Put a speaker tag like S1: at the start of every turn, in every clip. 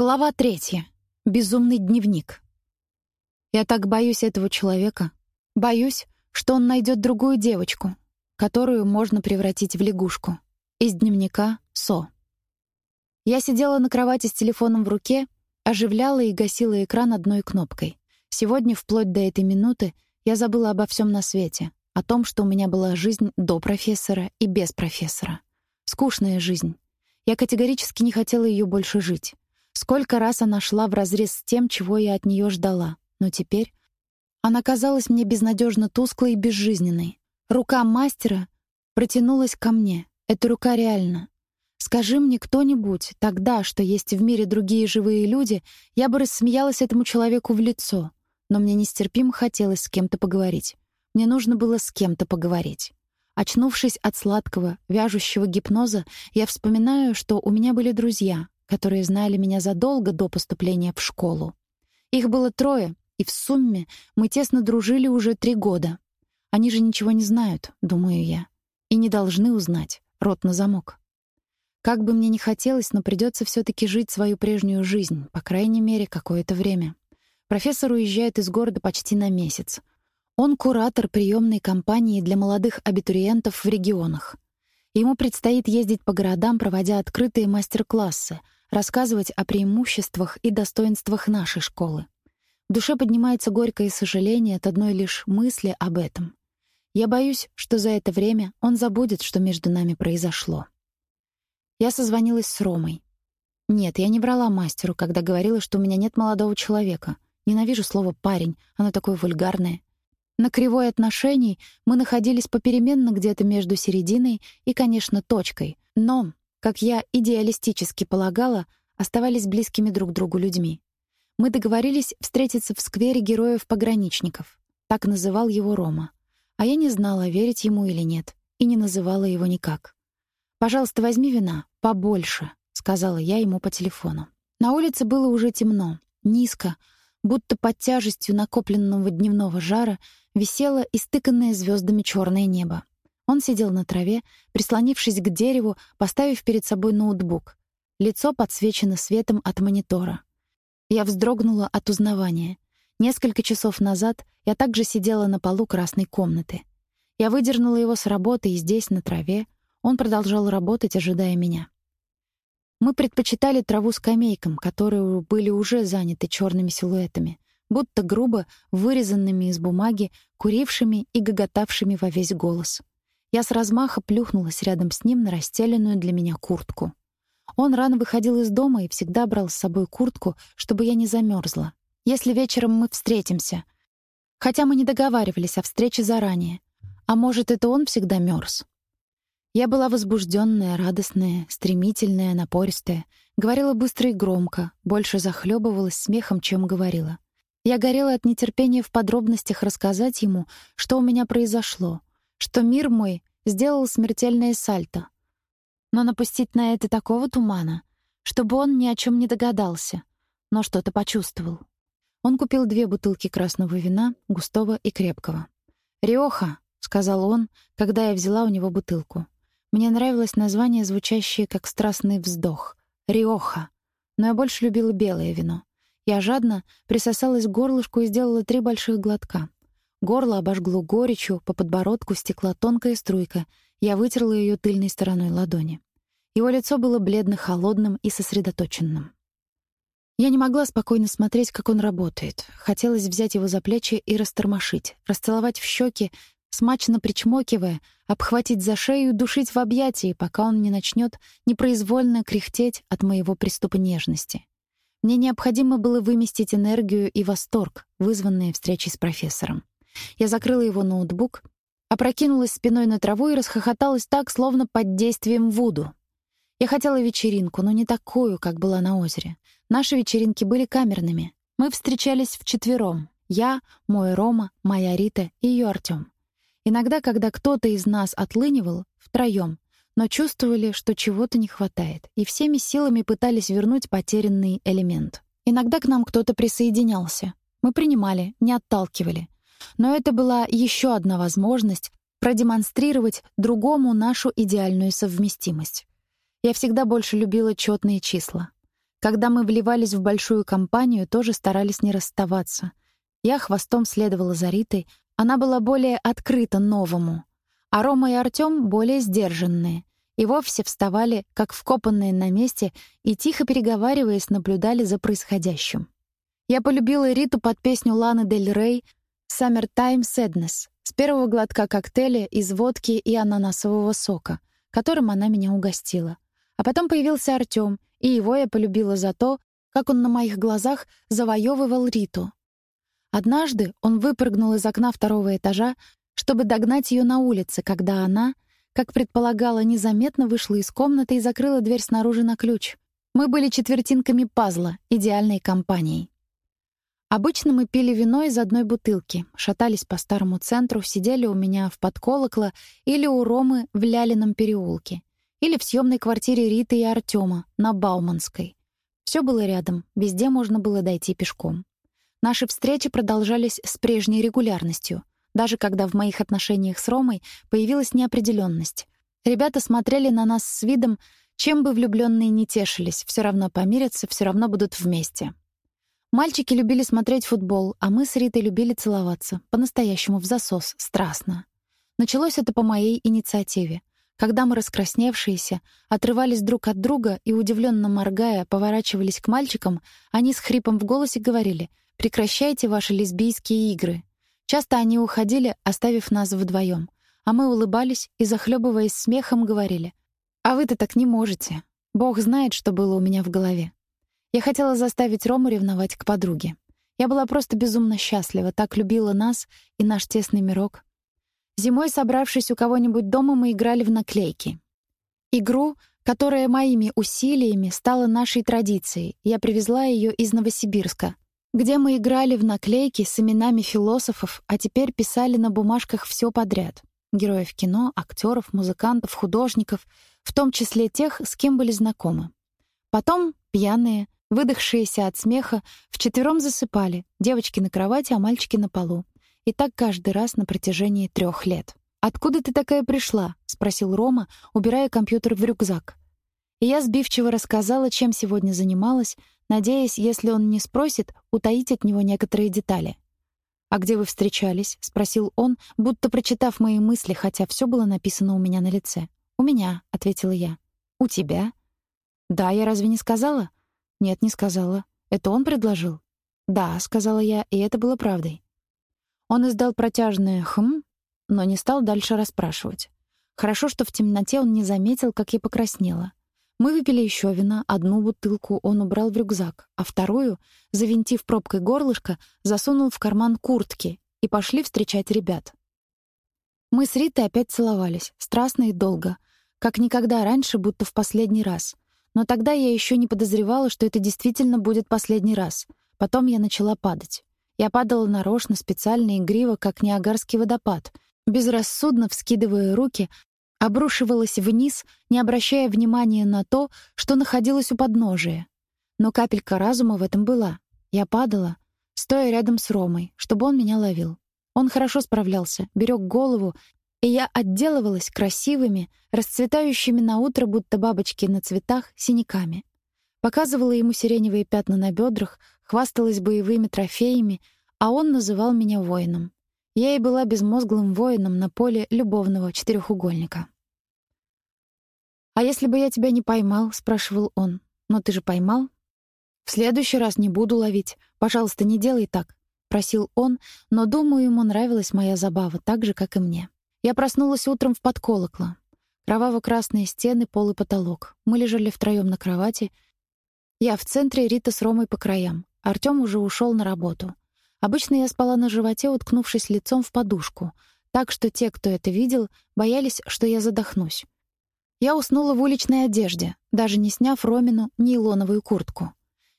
S1: Глава третья. Безумный дневник. Я так боюсь этого человека. Боюсь, что он найдет другую девочку, которую можно превратить в лягушку. Из дневника Со. Я сидела на кровати с телефоном в руке, оживляла и гасила экран одной кнопкой. Сегодня, вплоть до этой минуты, я забыла обо всем на свете, о том, что у меня была жизнь до профессора и без профессора. Скучная жизнь. Я категорически не хотела ее больше жить. Сколько раз она шла вразрез с тем, чего я от нее ждала, но теперь она казалась мне безнадежно тусклой и безжизненной. Рука мастера протянулась ко мне. Эта рука реальна. Скажи мне кто-нибудь тогда, что есть в мире другие живые люди, я бы рассмеялась этому человеку в лицо. Но мне нестерпимо хотелось с кем-то поговорить. Мне нужно было с кем-то поговорить. Очнувшись от сладкого, вяжущего гипноза, я вспоминаю, что у меня были друзья, которые знали меня задолго до поступления в школу. Их было трое, и в сумме мы тесно дружили уже три года. Они же ничего не знают, думаю я, и не должны узнать. Рот на замок. Как бы мне ни хотелось, но придется все таки жить свою прежнюю жизнь, по крайней мере, какое-то время. Профессор уезжает из города почти на месяц. Он куратор приемной кампании для молодых абитуриентов в регионах. Ему предстоит ездить по городам, проводя открытые мастер-классы — рассказывать о преимуществах и достоинствах нашей школы. В душе поднимается горькое сожаление от одной лишь мысли об этом. Я боюсь, что за это время он забудет, что между нами произошло. Я созвонилась с Ромой. Нет, я не брала мастеру, когда говорила, что у меня нет молодого человека. Ненавижу слово «парень», оно такое вульгарное. На кривой отношений мы находились попеременно где-то между серединой и, конечно, точкой. Но как я идеалистически полагала, оставались близкими друг другу людьми. Мы договорились встретиться в сквере героев-пограничников. Так называл его Рома. А я не знала, верить ему или нет, и не называла его никак. «Пожалуйста, возьми вина, побольше», — сказала я ему по телефону. На улице было уже темно, низко, будто под тяжестью накопленного дневного жара висело истыканное звездами черное небо. Он сидел на траве, прислонившись к дереву, поставив перед собой ноутбук. Лицо подсвечено светом от монитора. Я вздрогнула от узнавания. Несколько часов назад я также сидела на полу красной комнаты. Я выдернула его с работы и здесь, на траве, он продолжал работать, ожидая меня. Мы предпочитали траву скамейкам, которые были уже заняты черными силуэтами, будто грубо вырезанными из бумаги, курившими и гоготавшими во весь голос. Я с размаха плюхнулась рядом с ним на расстеленную для меня куртку. Он рано выходил из дома и всегда брал с собой куртку, чтобы я не замерзла. Если вечером мы встретимся. Хотя мы не договаривались о встрече заранее. А может, это он всегда мерз? Я была возбужденная, радостная, стремительная, напористая, говорила быстро и громко, больше захлебывалась смехом, чем говорила. Я горела от нетерпения в подробностях рассказать ему, что у меня произошло, что мир мой сделал смертельное сальто. Но напустить на это такого тумана, чтобы он ни о чем не догадался, но что-то почувствовал. Он купил две бутылки красного вина, густого и крепкого. «Риоха», — сказал он, когда я взяла у него бутылку. Мне нравилось название, звучащее как страстный вздох. «Риоха». Но я больше любила белое вино. Я жадно присосалась к горлышку и сделала три больших глотка. Горло обожгло горечью, по подбородку стекла тонкая струйка. Я вытерла ее тыльной стороной ладони. Его лицо было бледно-холодным и сосредоточенным. Я не могла спокойно смотреть, как он работает. Хотелось взять его за плечи и растормошить, расцеловать в щеки, смачно причмокивая, обхватить за шею и душить в объятии, пока он не начнет непроизвольно кряхтеть от моего приступа нежности. Мне необходимо было выместить энергию и восторг, вызванные встречей с профессором. Я закрыла его ноутбук, опрокинулась спиной на траву и расхохоталась так, словно под действием вуду. Я хотела вечеринку, но не такую, как была на озере. Наши вечеринки были камерными. Мы встречались вчетвером. Я, мой Рома, моя Рита и ее Артём. Иногда, когда кто-то из нас отлынивал, втроем, но чувствовали, что чего-то не хватает, и всеми силами пытались вернуть потерянный элемент. Иногда к нам кто-то присоединялся. Мы принимали, не отталкивали. Но это была еще одна возможность продемонстрировать другому нашу идеальную совместимость. Я всегда больше любила четные числа. Когда мы вливались в большую компанию, тоже старались не расставаться. Я хвостом следовала за Ритой, она была более открыта новому, а Рома и Артём более сдержанные и вовсе вставали, как вкопанные на месте, и, тихо переговариваясь, наблюдали за происходящим. Я полюбила Риту под песню Ланы Дель Рей «Summertime Sadness» с первого глотка коктейля из водки и ананасового сока, которым она меня угостила. А потом появился Артём, и его я полюбила за то, как он на моих глазах завоевывал Риту. Однажды он выпрыгнул из окна второго этажа, чтобы догнать ее на улице, когда она, как предполагала, незаметно вышла из комнаты и закрыла дверь снаружи на ключ. Мы были четвертинками пазла, идеальной компанией. Обычно мы пили вино из одной бутылки, шатались по старому центру, сидели у меня в подколокло или у Ромы в Лялином переулке, или в съемной квартире Риты и Артема на Бауманской. Все было рядом, везде можно было дойти пешком. Наши встречи продолжались с прежней регулярностью, даже когда в моих отношениях с Ромой появилась неопределенность. Ребята смотрели на нас с видом, чем бы влюбленные не тешились, все равно помирятся, все равно будут вместе. Мальчики любили смотреть футбол, а мы с Ритой любили целоваться, по-настоящему в засос, страстно. Началось это по моей инициативе. Когда мы, раскрасневшиеся, отрывались друг от друга и, удивленно моргая, поворачивались к мальчикам, они с хрипом в голосе говорили «Прекращайте ваши лесбийские игры». Часто они уходили, оставив нас вдвоем, а мы улыбались и, захлебываясь смехом, говорили «А вы-то так не можете. Бог знает, что было у меня в голове». Я хотела заставить Рому ревновать к подруге. Я была просто безумно счастлива, так любила нас и наш тесный мирок. Зимой, собравшись у кого-нибудь дома, мы играли в наклейки. Игру, которая моими усилиями стала нашей традицией. Я привезла ее из Новосибирска, где мы играли в наклейки с именами философов, а теперь писали на бумажках все подряд. Героев кино, актеров, музыкантов, художников, в том числе тех, с кем были знакомы. Потом, пьяные, Выдохшиеся от смеха, вчетвером засыпали, девочки на кровати, а мальчики на полу. И так каждый раз на протяжении трех лет. «Откуда ты такая пришла?» — спросил Рома, убирая компьютер в рюкзак. И я сбивчиво рассказала, чем сегодня занималась, надеясь, если он не спросит, утаить от него некоторые детали. «А где вы встречались?» — спросил он, будто прочитав мои мысли, хотя все было написано у меня на лице. «У меня», — ответила я. «У тебя?» «Да, я разве не сказала?» «Нет, не сказала. Это он предложил?» «Да», — сказала я, и это было правдой. Он издал протяжное «хм», но не стал дальше расспрашивать. Хорошо, что в темноте он не заметил, как я покраснела. Мы выпили еще вина, одну бутылку он убрал в рюкзак, а вторую, завинтив пробкой горлышко, засунул в карман куртки и пошли встречать ребят. Мы с Ритой опять целовались, страстно и долго, как никогда раньше, будто в последний раз — но тогда я еще не подозревала, что это действительно будет последний раз. Потом я начала падать. Я падала нарочно, специально, игриво, как Ниагарский водопад, безрассудно вскидывая руки, обрушивалась вниз, не обращая внимания на то, что находилось у подножия. Но капелька разума в этом была. Я падала, стоя рядом с Ромой, чтобы он меня ловил. Он хорошо справлялся, берег голову и я отделывалась красивыми, расцветающими на утро будто бабочки на цветах, синяками. Показывала ему сиреневые пятна на бедрах, хвасталась боевыми трофеями, а он называл меня воином. Я и была безмозглым воином на поле любовного четырехугольника. «А если бы я тебя не поймал?» — спрашивал он. «Но ты же поймал?» «В следующий раз не буду ловить. Пожалуйста, не делай так», — просил он, но, думаю, ему нравилась моя забава так же, как и мне. Я проснулась утром в подколокло. Кроваво-красные стены, пол и потолок. Мы лежали втроем на кровати. Я в центре, Рита с Ромой по краям. Артём уже ушел на работу. Обычно я спала на животе, уткнувшись лицом в подушку, так что те, кто это видел, боялись, что я задохнусь. Я уснула в уличной одежде, даже не сняв Ромину нейлоновую куртку.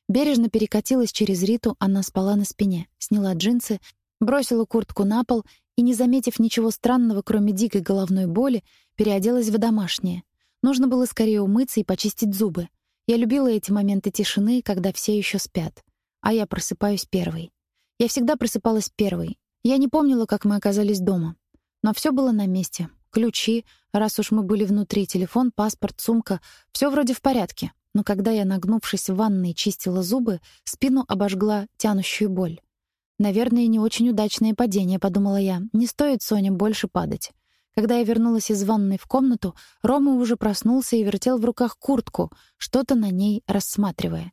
S1: Бережно перекатилась через Риту, она спала на спине, сняла джинсы, бросила куртку на пол и, не заметив ничего странного, кроме дикой головной боли, переоделась в домашнее. Нужно было скорее умыться и почистить зубы. Я любила эти моменты тишины, когда все еще спят. А я просыпаюсь первой. Я всегда просыпалась первой. Я не помнила, как мы оказались дома. Но все было на месте. Ключи, раз уж мы были внутри, телефон, паспорт, сумка — все вроде в порядке. но когда я, нагнувшись в ванной, чистила зубы, спину обожгла тянущую боль. «Наверное, не очень удачное падение», — подумала я. «Не стоит Соне больше падать». Когда я вернулась из ванной в комнату, Рома уже проснулся и вертел в руках куртку, что-то на ней рассматривая.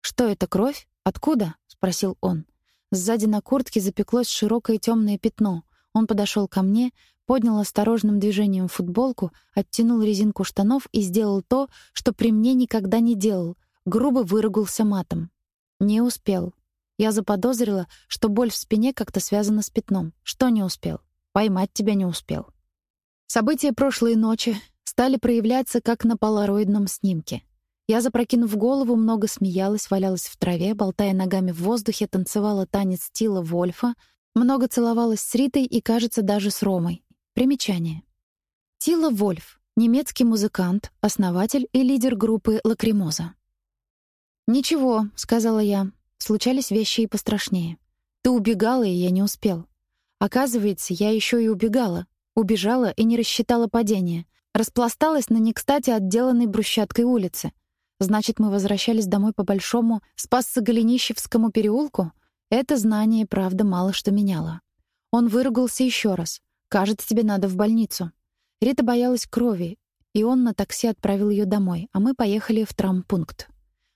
S1: «Что это, кровь? Откуда?» — спросил он. Сзади на куртке запеклось широкое темное пятно. Он подошел ко мне, поднял осторожным движением футболку, оттянул резинку штанов и сделал то, что при мне никогда не делал. Грубо выругался матом. Не успел. Я заподозрила, что боль в спине как-то связана с пятном. Что не успел? Поймать тебя не успел. События прошлой ночи стали проявляться как на полароидном снимке. Я, запрокинув голову, много смеялась, валялась в траве, болтая ногами в воздухе, танцевала танец Тила Вольфа, много целовалась с Ритой и, кажется, даже с Ромой. Примечание. Тила Вольф — немецкий музыкант, основатель и лидер группы «Лакримоза». «Ничего», — сказала я, — случались вещи и пострашнее. «Ты убегала, и я не успел. Оказывается, я еще и убегала. Убежала и не рассчитала падение. Распласталась на не кстати отделанной брусчаткой улице. Значит, мы возвращались домой по большому Спассо-Голенищевскому переулку? Это знание, правда, мало что меняло. Он выругался еще раз. «Кажется, тебе надо в больницу». Рита боялась крови, и он на такси отправил ее домой, а мы поехали в травмпункт.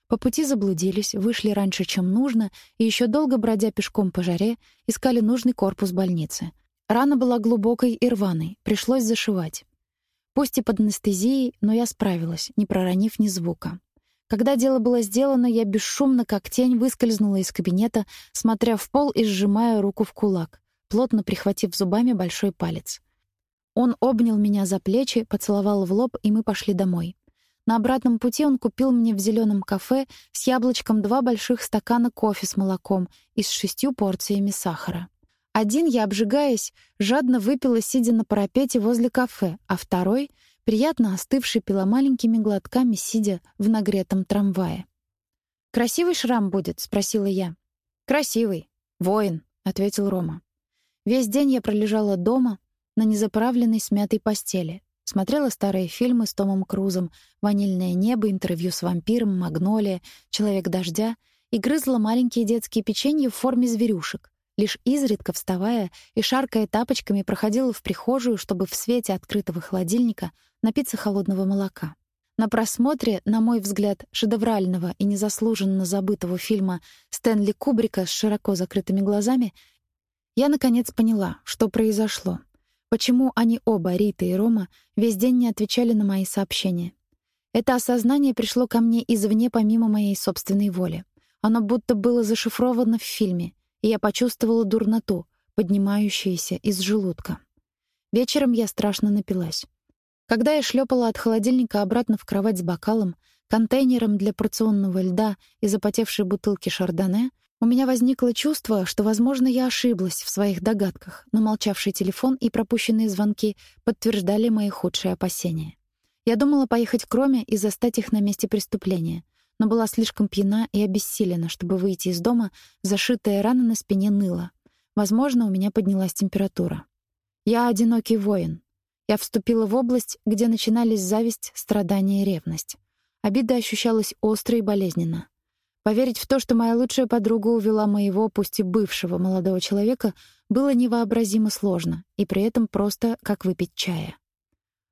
S1: По пути заблудились, вышли раньше, чем нужно, и еще долго, бродя пешком по жаре, искали нужный корпус больницы. Рана была глубокой и рваной, пришлось зашивать. Пусть и под анестезией, но я справилась, не проронив ни звука. Когда дело было сделано, я бесшумно, как тень, выскользнула из кабинета, смотря в пол и сжимая руку в кулак, плотно прихватив зубами большой палец. Он обнял меня за плечи, поцеловал в лоб, и мы пошли домой. На обратном пути он купил мне в зеленом кафе с яблочком два больших стакана кофе с молоком и с шестью порциями сахара. Один я, обжигаясь, жадно выпила, сидя на парапете возле кафе, а второй — приятно остывший, пила маленькими глотками, сидя в нагретом трамвае. «Красивый шрам будет?» — спросила я. «Красивый. Воин», — ответил Рома. Весь день я пролежала дома на незаправленной смятой постели. Смотрела старые фильмы с Томом Крузом, «Ванильное небо», интервью с вампиром, «Магнолия», «Человек дождя» и грызла маленькие детские печенья в форме зверюшек. Лишь изредка вставая и шаркая тапочками проходила в прихожую, чтобы в свете открытого холодильника напиться холодного молока. На просмотре, на мой взгляд, шедеврального и незаслуженно забытого фильма Стэнли Кубрика с широко закрытыми глазами, я наконец поняла, что произошло. Почему они оба, Рита и Рома, весь день не отвечали на мои сообщения. Это осознание пришло ко мне извне помимо моей собственной воли. Оно будто было зашифровано в фильме, и я почувствовала дурноту, поднимающуюся из желудка. Вечером я страшно напилась. Когда я шлепала от холодильника обратно в кровать с бокалом, контейнером для порционного льда и запотевшей бутылки шардоне, у меня возникло чувство, что, возможно, я ошиблась в своих догадках, но молчавший телефон и пропущенные звонки подтверждали мои худшие опасения. Я думала поехать к Роме и застать их на месте преступления — но была слишком пьяна и обессилена, чтобы выйти из дома, зашитая рана на спине ныла. Возможно, у меня поднялась температура. Я одинокий воин. Я вступила в область, где начинались зависть, страдания и ревность. Обида ощущалась остро и болезненно. Поверить в то, что моя лучшая подруга увела моего, пусть и бывшего молодого человека, было невообразимо сложно, и при этом просто как выпить чая.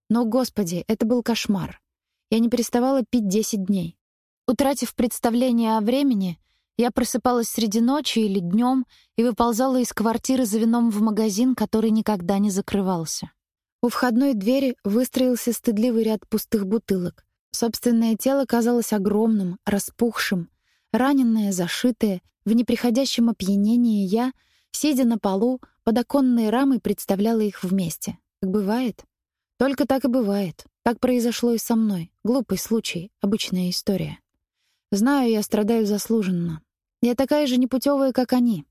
S1: Но, господи, это был кошмар. Я не переставала пить 10 дней. Утратив представление о времени, я просыпалась среди ночи или днем и выползала из квартиры за вином в магазин, который никогда не закрывался. У входной двери выстроился стыдливый ряд пустых бутылок. Собственное тело казалось огромным, распухшим. Раненное, зашитое, в неприходящем опьянении я, сидя на полу, под оконной рамой представляла их вместе. Как бывает? Только так и бывает. Так произошло и со мной. Глупый случай, обычная история. Знаю, я страдаю заслуженно. Я такая же непутевая, как они.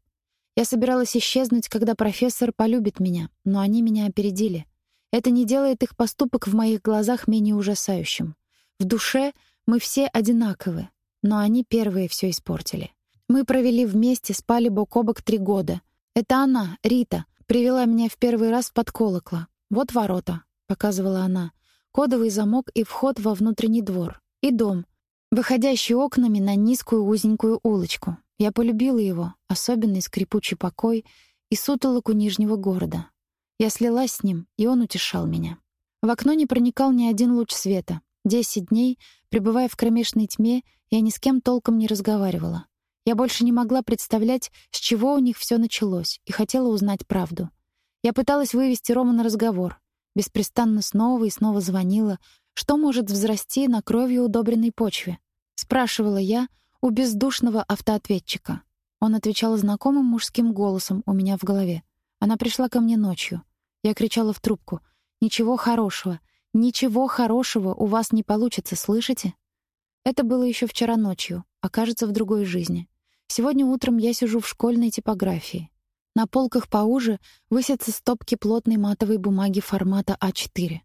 S1: Я собиралась исчезнуть, когда профессор полюбит меня, но они меня опередили. Это не делает их поступок в моих глазах менее ужасающим. В душе мы все одинаковы, но они первые все испортили. Мы провели вместе, спали бок о бок три года. Это она, Рита, привела меня в первый раз под колокла. Вот ворота, показывала она. Кодовый замок и вход во внутренний двор. И дом, выходящий окнами на низкую узенькую улочку. Я полюбила его, особенный скрипучий покой и сутолоку нижнего города. Я слилась с ним, и он утешал меня. В окно не проникал ни один луч света. Десять дней, пребывая в кромешной тьме, я ни с кем толком не разговаривала. Я больше не могла представлять, с чего у них все началось, и хотела узнать правду. Я пыталась вывести Рома на разговор, беспрестанно снова и снова звонила, что может взрасти на кровью удобренной почве. Спрашивала я у бездушного автоответчика. Он отвечал знакомым мужским голосом у меня в голове. Она пришла ко мне ночью. Я кричала в трубку. «Ничего хорошего, ничего хорошего у вас не получится, слышите?» Это было еще вчера ночью, а кажется, в другой жизни. Сегодня утром я сижу в школьной типографии. На полках поуже высятся стопки плотной матовой бумаги формата А4.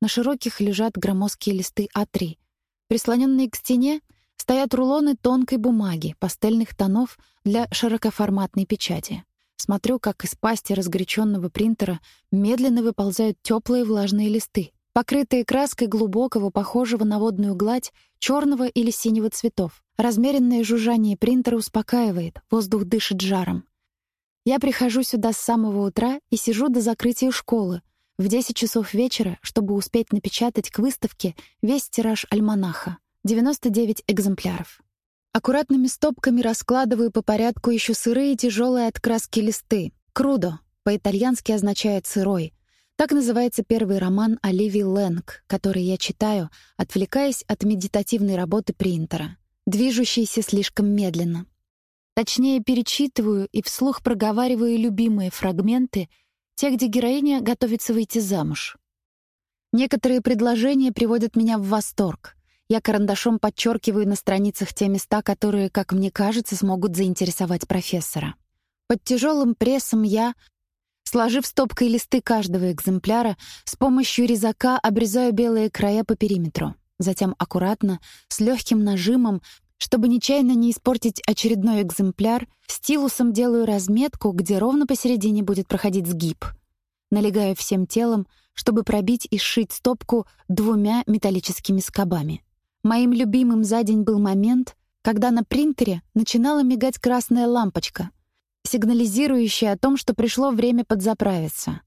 S1: На широких лежат громоздкие листы А3. Прислоненные к стене стоят рулоны тонкой бумаги, пастельных тонов для широкоформатной печати. Смотрю, как из пасти разгоряченного принтера медленно выползают теплые влажные листы, покрытые краской глубокого, похожего на водную гладь, черного или синего цветов. Размеренное жужжание принтера успокаивает, воздух дышит жаром. Я прихожу сюда с самого утра и сижу до закрытия школы, в 10 часов вечера, чтобы успеть напечатать к выставке весь тираж альманаха. 99 экземпляров. Аккуратными стопками раскладываю по порядку еще сырые тяжелые от краски листы. Крудо по-итальянски означает сырой. Так называется первый роман Оливии Лэнг, который я читаю, отвлекаясь от медитативной работы принтера, движущейся слишком медленно. Точнее, перечитываю и вслух проговариваю любимые фрагменты, те, где героиня готовится выйти замуж. Некоторые предложения приводят меня в восторг. Я карандашом подчеркиваю на страницах те места, которые, как мне кажется, смогут заинтересовать профессора. Под тяжелым прессом я, сложив стопкой листы каждого экземпляра, с помощью резака обрезаю белые края по периметру. Затем аккуратно, с легким нажимом, чтобы нечаянно не испортить очередной экземпляр, стилусом делаю разметку, где ровно посередине будет проходить сгиб. Налегаю всем телом, чтобы пробить и сшить стопку двумя металлическими скобами. Моим любимым за день был момент, когда на принтере начинала мигать красная лампочка, сигнализирующая о том, что пришло время подзаправиться.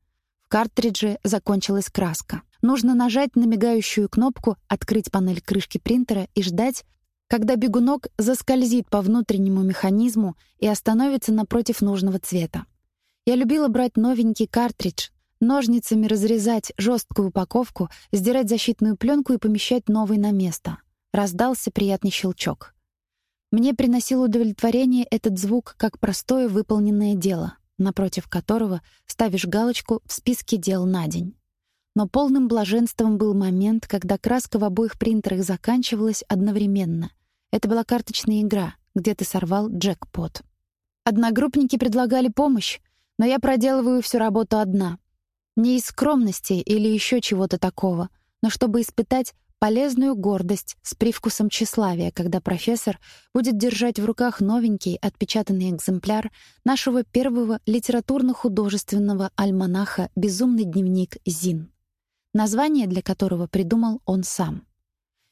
S1: В картридже закончилась краска. Нужно нажать на мигающую кнопку, открыть панель крышки принтера и ждать, когда бегунок заскользит по внутреннему механизму и остановится напротив нужного цвета. Я любила брать новенький картридж, ножницами разрезать жесткую упаковку, сдирать защитную пленку и помещать новый на место. Раздался приятный щелчок. Мне приносил удовлетворение этот звук как простое выполненное дело, напротив которого ставишь галочку в списке дел на день. Но полным блаженством был момент, когда краска в обоих принтерах заканчивалась одновременно. Это была карточная игра, где ты сорвал джекпот. Одногруппники предлагали помощь, но я проделываю всю работу одна. Не из скромности или еще чего-то такого, но чтобы испытать полезную гордость с привкусом тщеславия, когда профессор будет держать в руках новенький отпечатанный экземпляр нашего первого литературно-художественного альманаха «Безумный дневник Зин», название для которого придумал он сам.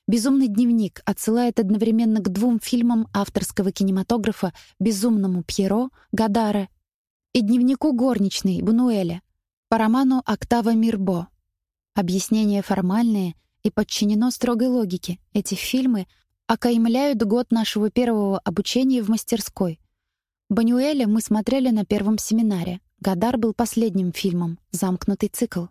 S1: «Безумный дневник» отсылает одновременно к двум фильмам авторского кинематографа «Безумному Пьеро» Гадара и «Дневнику горничной» Бунуэля по роману Октава Мирбо. Объяснения формальные — и подчинено строгой логике. Эти фильмы окаймляют год нашего первого обучения в мастерской. Банюэля мы смотрели на первом семинаре. Гадар был последним фильмом, замкнутый цикл.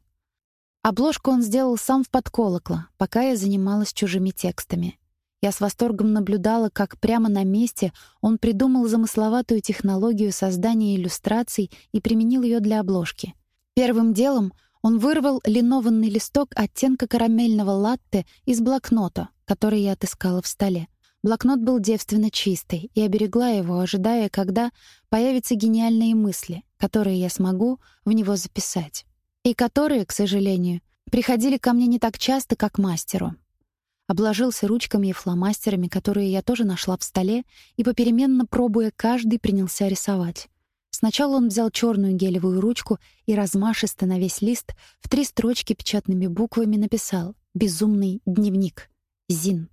S1: Обложку он сделал сам в подколокло, пока я занималась чужими текстами. Я с восторгом наблюдала, как прямо на месте он придумал замысловатую технологию создания иллюстраций и применил ее для обложки. Первым делом он вырвал линованный листок оттенка карамельного латте из блокнота, который я отыскала в столе. Блокнот был девственно чистый, и оберегла его, ожидая, когда появятся гениальные мысли, которые я смогу в него записать. И которые, к сожалению, приходили ко мне не так часто, как мастеру. Обложился ручками и фломастерами, которые я тоже нашла в столе, и попеременно пробуя каждый, принялся рисовать. Сначала он взял черную гелевую ручку и размашисто на весь лист в три строчки печатными буквами написал «Безумный дневник. Зин».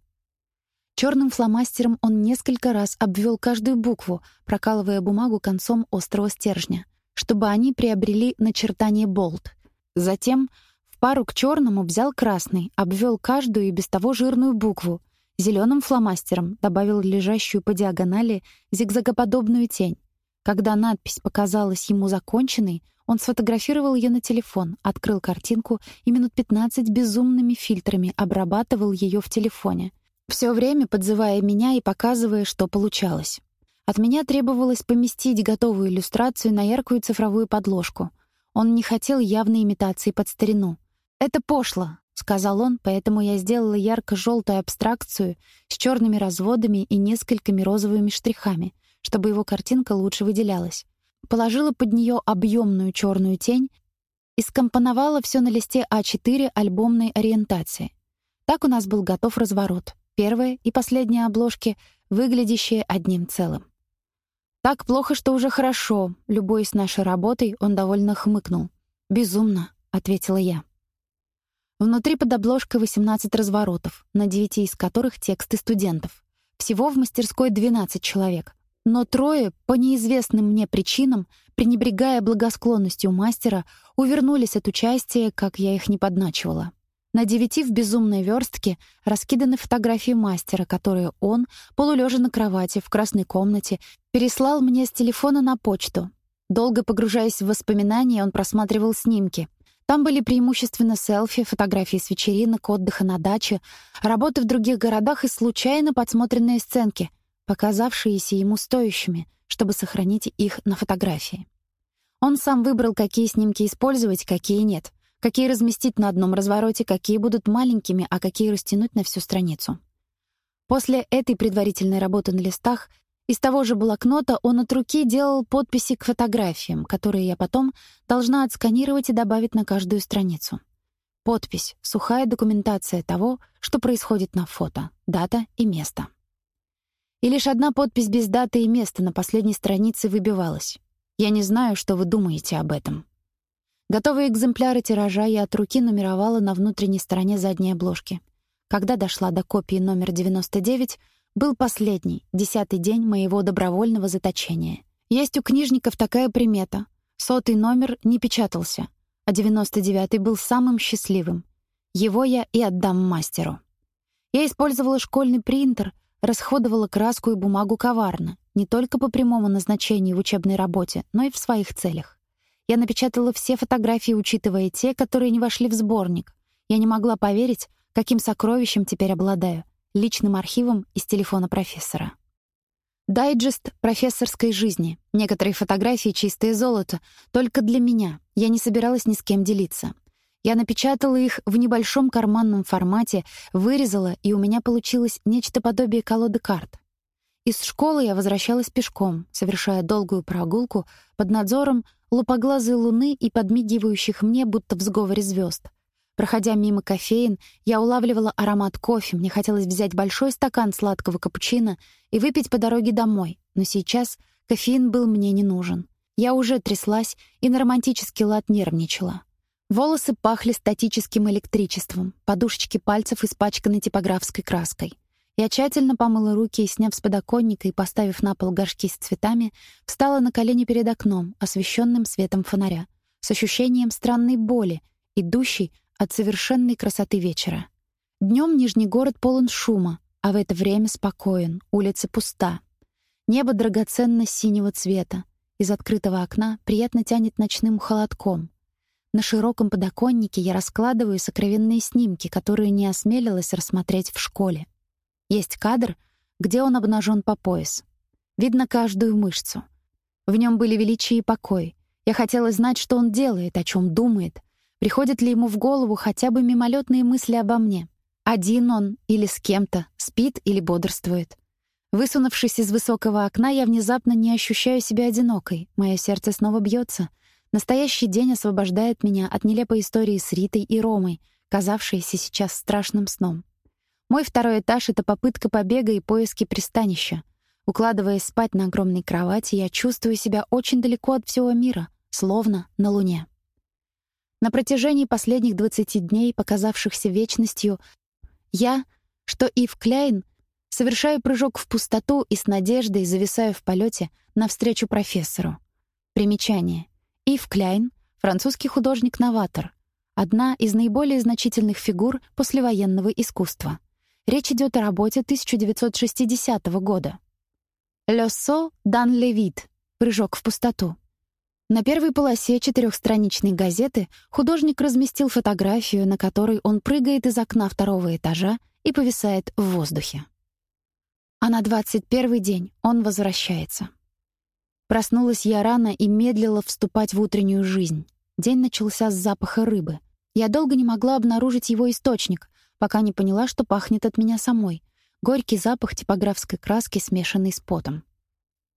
S1: Черным фломастером он несколько раз обвел каждую букву, прокалывая бумагу концом острого стержня, чтобы они приобрели начертание болт. Затем в пару к черному взял красный, обвел каждую и без того жирную букву. Зеленым фломастером добавил лежащую по диагонали зигзагоподобную тень. Когда надпись показалась ему законченной, он сфотографировал ее на телефон, открыл картинку и минут 15 безумными фильтрами обрабатывал ее в телефоне. Все время подзывая меня и показывая, что получалось. От меня требовалось поместить готовую иллюстрацию на яркую цифровую подложку. Он не хотел явной имитации под старину. «Это пошло», — сказал он, поэтому я сделала ярко желтую абстракцию с черными разводами и несколькими розовыми штрихами, чтобы его картинка лучше выделялась. Положила под нее объемную черную тень и скомпоновала все на листе А4 альбомной ориентации. Так у нас был готов разворот. Первая и последняя обложки, выглядящие одним целым. «Так плохо, что уже хорошо», — любуясь нашей работой, он довольно хмыкнул. «Безумно», — ответила я. Внутри под обложкой 18 разворотов, на девяти из которых тексты студентов. Всего в мастерской 12 человек. Но трое, по неизвестным мне причинам, пренебрегая благосклонностью мастера, увернулись от участия, как я их не подначивала. На девяти в безумной верстке раскиданы фотографии мастера, которые он, полулежа на кровати в красной комнате, переслал мне с телефона на почту. Долго погружаясь в воспоминания, он просматривал снимки. Там были преимущественно селфи, фотографии с вечеринок, отдыха на даче, работы в других городах и случайно подсмотренные сценки — показавшиеся ему стоящими, чтобы сохранить их на фотографии. Он сам выбрал, какие снимки использовать, какие нет, какие разместить на одном развороте, какие будут маленькими, а какие растянуть на всю страницу. После этой предварительной работы на листах из того же блокнота он от руки делал подписи к фотографиям, которые я потом должна отсканировать и добавить на каждую страницу. Подпись — сухая документация того, что происходит на фото, дата и место. И лишь одна подпись без даты и места на последней странице выбивалась. Я не знаю, что вы думаете об этом. Готовые экземпляры тиража я от руки нумеровала на внутренней стороне задней обложки. Когда дошла до копии номер 99, был последний, десятый день моего добровольного заточения. Есть у книжников такая примета. Сотый номер не печатался, а 99-й был самым счастливым. Его я и отдам мастеру. Я использовала школьный принтер, расходовала краску и бумагу коварно, не только по прямому назначению в учебной работе, но и в своих целях. Я напечатала все фотографии, учитывая те, которые не вошли в сборник. Я не могла поверить, каким сокровищем теперь обладаю — личным архивом из телефона профессора. Дайджест профессорской жизни. Некоторые фотографии — чистое золото. Только для меня. Я не собиралась ни с кем делиться. Я напечатала их в небольшом карманном формате, вырезала, и у меня получилось нечто подобие колоды карт. Из школы я возвращалась пешком, совершая долгую прогулку под надзором лупоглазой луны и подмигивающих мне, будто в сговоре звезд. Проходя мимо кофеин, я улавливала аромат кофе, мне хотелось взять большой стакан сладкого капучино и выпить по дороге домой, но сейчас кофеин был мне не нужен. Я уже тряслась и на романтический лад нервничала. Волосы пахли статическим электричеством, подушечки пальцев испачканы типографской краской. Я тщательно помыла руки и, сняв с подоконника и поставив на пол горшки с цветами, встала на колени перед окном, освещенным светом фонаря, с ощущением странной боли, идущей от совершенной красоты вечера. Днем Нижний город полон шума, а в это время спокоен, улица пуста. Небо драгоценно синего цвета. Из открытого окна приятно тянет ночным холодком — на широком подоконнике я раскладываю сокровенные снимки, которые не осмелилась рассмотреть в школе. Есть кадр, где он обнажен по пояс. Видно каждую мышцу. В нем были величие и покой. Я хотела знать, что он делает, о чем думает. Приходят ли ему в голову хотя бы мимолетные мысли обо мне? Один он или с кем-то, спит или бодрствует. Высунувшись из высокого окна, я внезапно не ощущаю себя одинокой. Мое сердце снова бьется — Настоящий день освобождает меня от нелепой истории с Ритой и Ромой, казавшейся сейчас страшным сном. Мой второй этаж — это попытка побега и поиски пристанища. Укладываясь спать на огромной кровати, я чувствую себя очень далеко от всего мира, словно на Луне. На протяжении последних 20 дней, показавшихся вечностью, я, что Ив Кляйн, Совершаю прыжок в пустоту и с надеждой зависаю в полете навстречу профессору. Примечание. Ив Кляйн — французский художник-новатор. Одна из наиболее значительных фигур послевоенного искусства. Речь идет о работе 1960 года. «Le saut dans le vide» — «Прыжок в пустоту». На первой полосе четырехстраничной газеты художник разместил фотографию, на которой он прыгает из окна второго этажа и повисает в воздухе. А на двадцать первый день он возвращается. Проснулась я рано и медлила вступать в утреннюю жизнь. День начался с запаха рыбы. Я долго не могла обнаружить его источник, пока не поняла, что пахнет от меня самой. Горький запах типографской краски, смешанный с потом.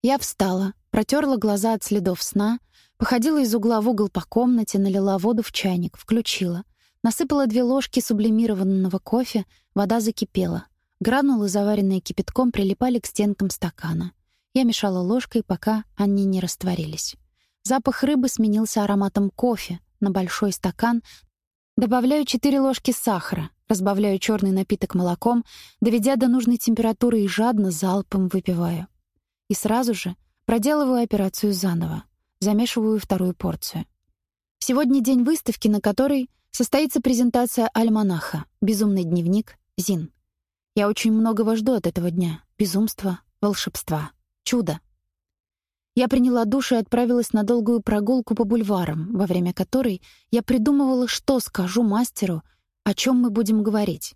S1: Я встала, протерла глаза от следов сна, походила из угла в угол по комнате, налила воду в чайник, включила. Насыпала две ложки сублимированного кофе, вода закипела. Гранулы, заваренные кипятком, прилипали к стенкам стакана. Я мешала ложкой, пока они не растворились. Запах рыбы сменился ароматом кофе. На большой стакан добавляю 4 ложки сахара, разбавляю черный напиток молоком, доведя до нужной температуры и жадно залпом выпиваю. И сразу же проделываю операцию заново. Замешиваю вторую порцию. Сегодня день выставки, на которой состоится презентация альманаха «Безумный дневник. Зин». Я очень многого жду от этого дня. Безумства, волшебства. Чудо. Я приняла душ и отправилась на долгую прогулку по бульварам, во время которой я придумывала, что скажу мастеру, о чем мы будем говорить.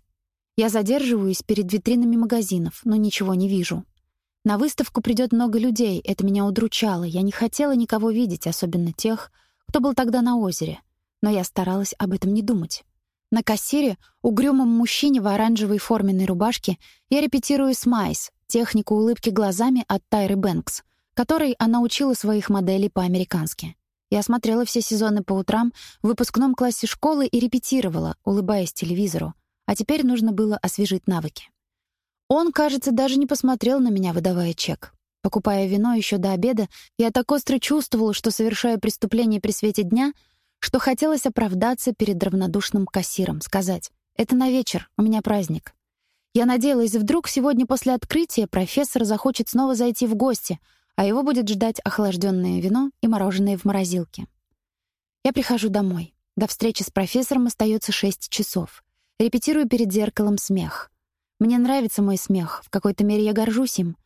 S1: Я задерживаюсь перед витринами магазинов, но ничего не вижу. На выставку придет много людей, это меня удручало. Я не хотела никого видеть, особенно тех, кто был тогда на озере. Но я старалась об этом не думать. На кассире, угрюмом мужчине в оранжевой форменной рубашке, я репетирую смайс, технику улыбки глазами от Тайры Бэнкс, которой она учила своих моделей по-американски. Я смотрела все сезоны по утрам в выпускном классе школы и репетировала, улыбаясь телевизору, а теперь нужно было освежить навыки. Он, кажется, даже не посмотрел на меня, выдавая чек. Покупая вино еще до обеда, я так остро чувствовала, что совершаю преступление при свете дня, что хотелось оправдаться перед равнодушным кассиром, сказать «Это на вечер, у меня праздник». Я надеялась, вдруг сегодня после открытия профессор захочет снова зайти в гости, а его будет ждать охлажденное вино и мороженое в морозилке. Я прихожу домой. До встречи с профессором остается шесть часов. Репетирую перед зеркалом смех. Мне нравится мой смех, в какой-то мере я горжусь им.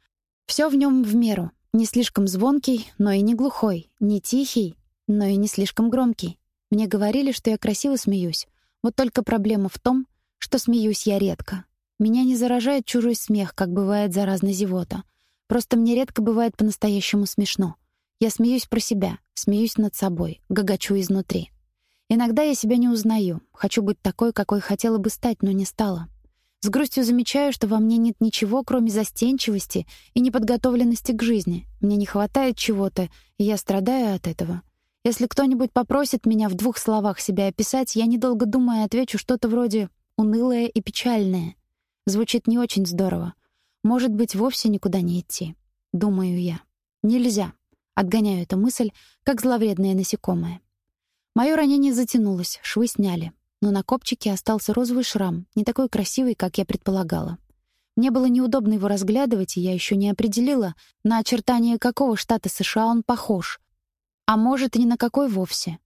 S1: Все в нем в меру. Не слишком звонкий, но и не глухой, не тихий, но и не слишком громкий. Мне говорили, что я красиво смеюсь. Вот только проблема в том, что смеюсь я редко. Меня не заражает чужой смех, как бывает заразна зевота. Просто мне редко бывает по-настоящему смешно. Я смеюсь про себя, смеюсь над собой, гогочу изнутри. Иногда я себя не узнаю. Хочу быть такой, какой хотела бы стать, но не стала. С грустью замечаю, что во мне нет ничего, кроме застенчивости и неподготовленности к жизни. Мне не хватает чего-то, и я страдаю от этого. Если кто-нибудь попросит меня в двух словах себя описать, я недолго думая отвечу что-то вроде унылое и печальное. Звучит не очень здорово. Может быть, вовсе никуда не идти. Думаю я. Нельзя. Отгоняю эту мысль, как зловредное насекомое. Моё ранение затянулось, швы сняли. Но на копчике остался розовый шрам, не такой красивый, как я предполагала. Мне было неудобно его разглядывать, и я ещё не определила, на очертания какого штата США он похож. А может, и ни на какой вовсе.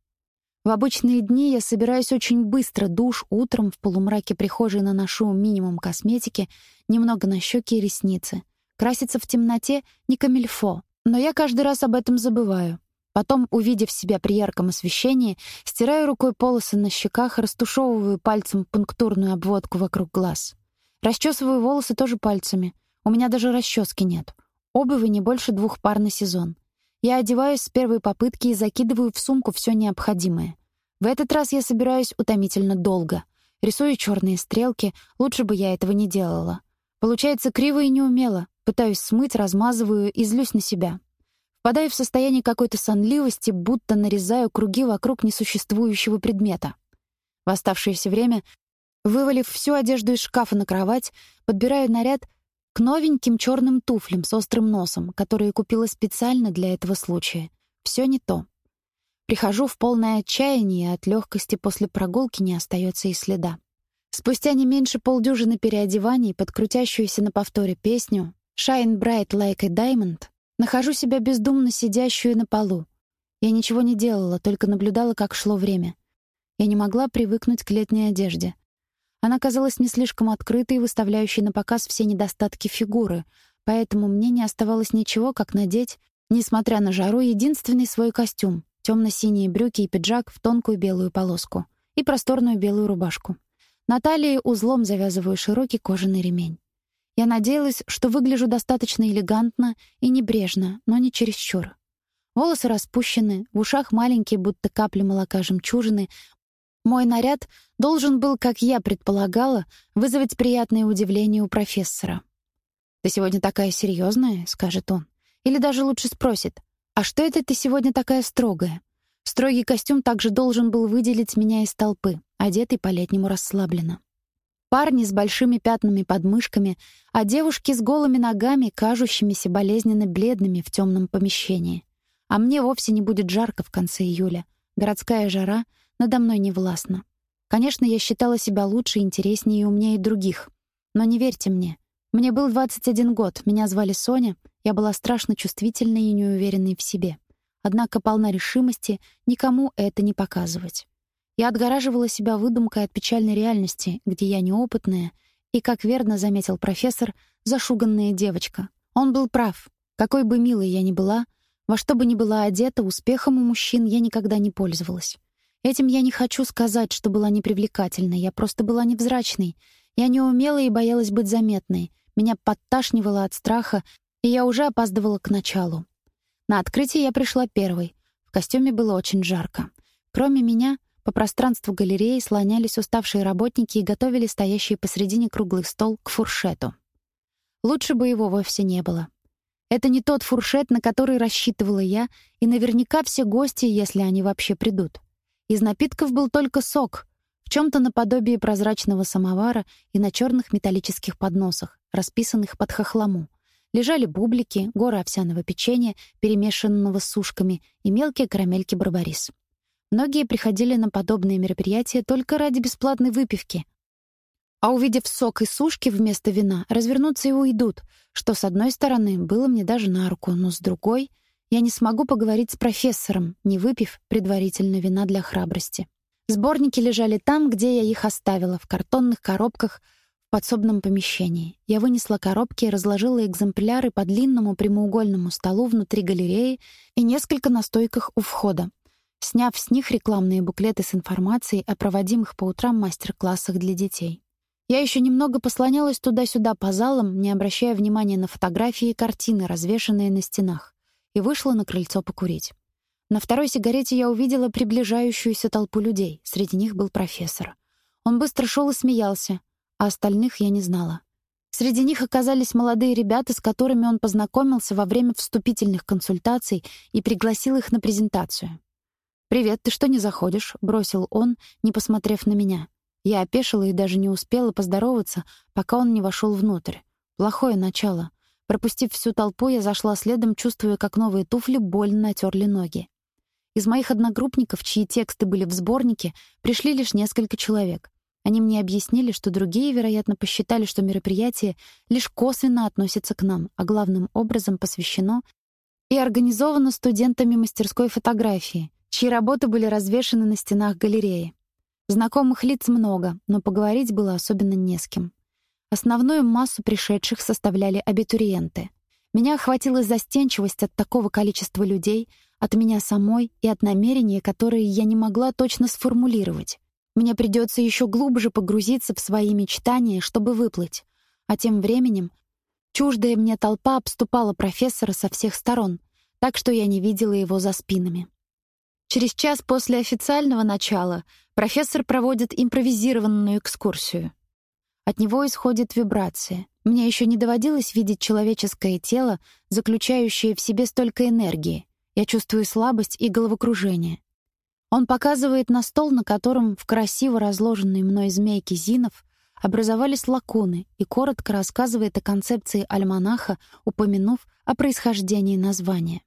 S1: В обычные дни я собираюсь очень быстро, душ утром, в полумраке прихожей наношу минимум косметики, немного на щеки и ресницы. Краситься в темноте — не камильфо, но я каждый раз об этом забываю. Потом, увидев себя при ярком освещении, стираю рукой полосы на щеках и растушевываю пальцем пунктурную обводку вокруг глаз. Расчесываю волосы тоже пальцами. У меня даже расчески нет. Обуви не больше двух пар на сезон. Я одеваюсь с первой попытки и закидываю в сумку все необходимое. В этот раз я собираюсь утомительно долго. Рисую черные стрелки, лучше бы я этого не делала. Получается криво и неумело. Пытаюсь смыть, размазываю и злюсь на себя. Впадаю в состояние какой-то сонливости, будто нарезаю круги вокруг несуществующего предмета. В оставшееся время, вывалив всю одежду из шкафа на кровать, подбираю наряд к новеньким черным туфлям с острым носом, которые купила специально для этого случая. Все не то. Прихожу в полное отчаяние, от легкости после прогулки не остается и следа. Спустя не меньше полдюжины переодеваний под крутящуюся на повторе песню «Shine bright like a diamond» нахожу себя бездумно сидящую на полу. Я ничего не делала, только наблюдала, как шло время. Я не могла привыкнуть к летней одежде. Она казалась не слишком открытой, выставляющей на показ все недостатки фигуры, поэтому мне не оставалось ничего, как надеть, несмотря на жару, единственный свой костюм — темно-синие брюки и пиджак в тонкую белую полоску и просторную белую рубашку. На талии узлом завязываю широкий кожаный ремень. Я надеялась, что выгляжу достаточно элегантно и небрежно, но не чересчур. Волосы распущены, в ушах маленькие, будто капли молока жемчужины. Мой наряд должен был, как я предполагала, вызвать приятное удивление у профессора. «Ты сегодня такая серьезная, скажет он. Или даже лучше спросит, «А что это ты сегодня такая строгая?» Строгий костюм также должен был выделить меня из толпы, одетый по-летнему расслабленно. Парни с большими пятнами под мышками, а девушки с голыми ногами, кажущимися болезненно бледными в темном помещении. А мне вовсе не будет жарко в конце июля. Городская жара надо мной не властна. Конечно, я считала себя лучше, интереснее и умнее других. Но не верьте мне. Мне был 21 год, меня звали Соня, я была страшно чувствительной и неуверенной в себе однако полна решимости никому это не показывать. Я отгораживала себя выдумкой от печальной реальности, где я неопытная и, как верно заметил профессор, зашуганная девочка. Он был прав. Какой бы милой я ни была, во что бы ни была одета, успехом у мужчин я никогда не пользовалась. Этим я не хочу сказать, что была непривлекательной, я просто была невзрачной. Я не умела и боялась быть заметной. Меня подташнивало от страха, и я уже опаздывала к началу. На открытие я пришла первой. В костюме было очень жарко. Кроме меня, по пространству галереи слонялись уставшие работники и готовили стоящий посредине круглый стол к фуршету. Лучше бы его вовсе не было. Это не тот фуршет, на который рассчитывала я, и наверняка все гости, если они вообще придут. Из напитков был только сок, в чем то наподобие прозрачного самовара и на черных металлических подносах, расписанных под хохлому. Лежали бублики, горы овсяного печенья, перемешанного с сушками, и мелкие карамельки барбарис. Многие приходили на подобные мероприятия только ради бесплатной выпивки. А увидев сок и сушки вместо вина, развернутся и уйдут, что, с одной стороны, было мне даже на руку, но с другой — я не смогу поговорить с профессором, не выпив предварительно вина для храбрости. Сборники лежали там, где я их оставила, в картонных коробках — в подсобном помещении. Я вынесла коробки и разложила экземпляры по длинному прямоугольному столу внутри галереи и несколько на стойках у входа, сняв с них рекламные буклеты с информацией о проводимых по утрам мастер-классах для детей. Я еще немного послонялась туда-сюда по залам, не обращая внимания на фотографии и картины, развешанные на стенах, и вышла на крыльцо покурить. На второй сигарете я увидела приближающуюся толпу людей. Среди них был профессор. Он быстро шел и смеялся, а остальных я не знала. Среди них оказались молодые ребята, с которыми он познакомился во время вступительных консультаций и пригласил их на презентацию. «Привет, ты что не заходишь?» — бросил он, не посмотрев на меня. Я опешила и даже не успела поздороваться, пока он не вошел внутрь. Плохое начало. Пропустив всю толпу, я зашла следом, чувствуя, как новые туфли больно натерли ноги. Из моих одногруппников, чьи тексты были в сборнике, пришли лишь несколько человек. Они мне объяснили, что другие, вероятно, посчитали, что мероприятие лишь косвенно относится к нам, а главным образом посвящено и организовано студентами мастерской фотографии, чьи работы были развешаны на стенах галереи. Знакомых лиц много, но поговорить было особенно не с кем. Основную массу пришедших составляли абитуриенты. Меня охватила застенчивость от такого количества людей, от меня самой и от намерения, которые я не могла точно сформулировать. Мне придется еще глубже погрузиться в свои мечтания, чтобы выплыть. А тем временем чуждая мне толпа обступала профессора со всех сторон, так что я не видела его за спинами. Через час после официального начала профессор проводит импровизированную экскурсию. От него исходит вибрация. Мне еще не доводилось видеть человеческое тело, заключающее в себе столько энергии. Я чувствую слабость и головокружение. Он показывает на стол, на котором в красиво разложенной мной змейке зинов образовались лакуны, и коротко рассказывает о концепции альманаха, упомянув о происхождении названия.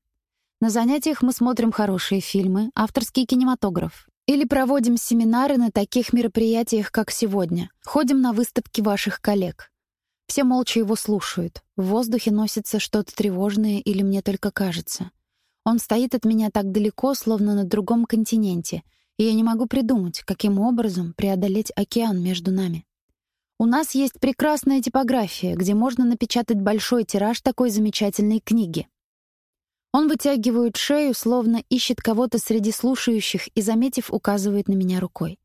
S1: На занятиях мы смотрим хорошие фильмы, авторский кинематограф. Или проводим семинары на таких мероприятиях, как сегодня. Ходим на выставки ваших коллег. Все молча его слушают. В воздухе носится что-то тревожное или мне только кажется. Он стоит от меня так далеко, словно на другом континенте, и я не могу придумать, каким образом преодолеть океан между нами. У нас есть прекрасная типография, где можно напечатать большой тираж такой замечательной книги. Он вытягивает шею, словно ищет кого-то среди слушающих и, заметив, указывает на меня рукой.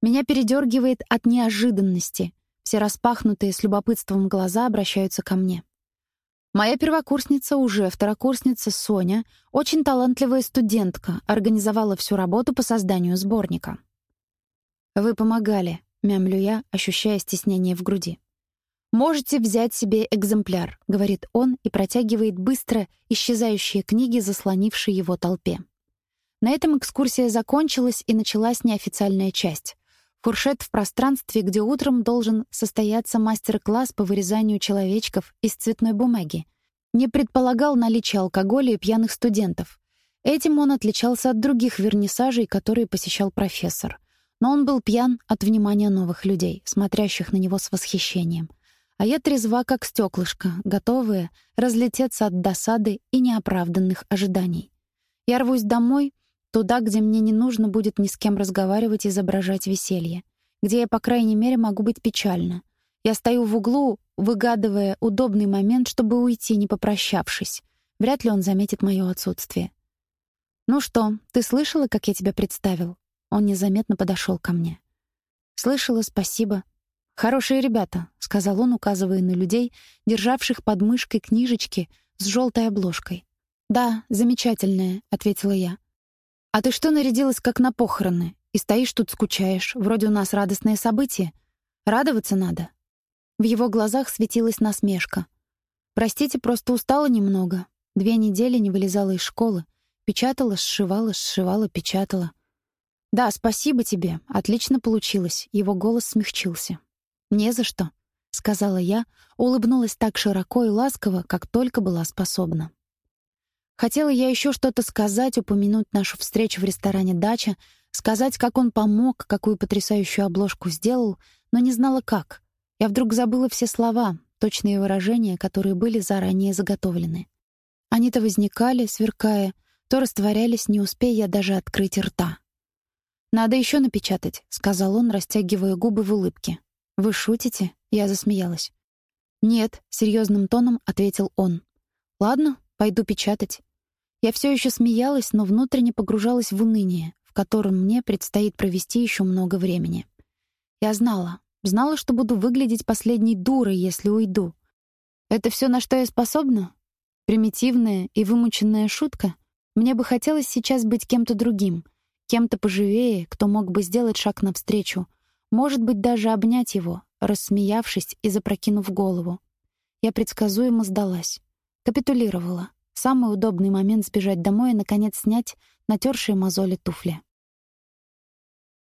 S1: Меня передергивает от неожиданности. Все распахнутые с любопытством глаза обращаются ко мне. Моя первокурсница, уже второкурсница Соня, очень талантливая студентка, организовала всю работу по созданию сборника. «Вы помогали», — мямлю я, ощущая стеснение в груди. «Можете взять себе экземпляр», — говорит он и протягивает быстро исчезающие книги, заслонившие его толпе. На этом экскурсия закончилась и началась неофициальная часть. Фуршет в пространстве, где утром должен состояться мастер-класс по вырезанию человечков из цветной бумаги. Не предполагал наличие алкоголя и пьяных студентов. Этим он отличался от других вернисажей, которые посещал профессор. Но он был пьян от внимания новых людей, смотрящих на него с восхищением — а я трезва, как стеклышко, готовая разлететься от досады и неоправданных ожиданий. Я рвусь домой, туда, где мне не нужно будет ни с кем разговаривать и изображать веселье, где я, по крайней мере, могу быть печальна. Я стою в углу, выгадывая удобный момент, чтобы уйти, не попрощавшись. Вряд ли он заметит моё отсутствие. «Ну что, ты слышала, как я тебя представил?» Он незаметно подошел ко мне. «Слышала, спасибо. «Хорошие ребята», — сказал он, указывая на людей, державших под мышкой книжечки с желтой обложкой. «Да, замечательная», — ответила я. «А ты что нарядилась, как на похороны, и стоишь тут скучаешь? Вроде у нас радостное событие. Радоваться надо». В его глазах светилась насмешка. «Простите, просто устала немного. Две недели не вылезала из школы. Печатала, сшивала, сшивала, печатала». «Да, спасибо тебе. Отлично получилось». Его голос смягчился. «Не за что», — сказала я, улыбнулась так широко и ласково, как только была способна. Хотела я еще что-то сказать, упомянуть нашу встречу в ресторане «Дача», сказать, как он помог, какую потрясающую обложку сделал, но не знала как. Я вдруг забыла все слова, точные выражения, которые были заранее заготовлены. Они то возникали, сверкая, то растворялись, не успея я даже открыть рта. «Надо еще напечатать», — сказал он, растягивая губы в улыбке. «Вы шутите?» — я засмеялась. «Нет», — серьезным тоном ответил он. «Ладно, пойду печатать». Я все еще смеялась, но внутренне погружалась в уныние, в котором мне предстоит провести еще много времени. Я знала, знала, что буду выглядеть последней дурой, если уйду. Это все, на что я способна? Примитивная и вымученная шутка? Мне бы хотелось сейчас быть кем-то другим, кем-то поживее, кто мог бы сделать шаг навстречу, может быть, даже обнять его, рассмеявшись и запрокинув голову. Я предсказуемо сдалась. Капитулировала. Самый удобный момент сбежать домой и, наконец, снять натершие мозоли туфли.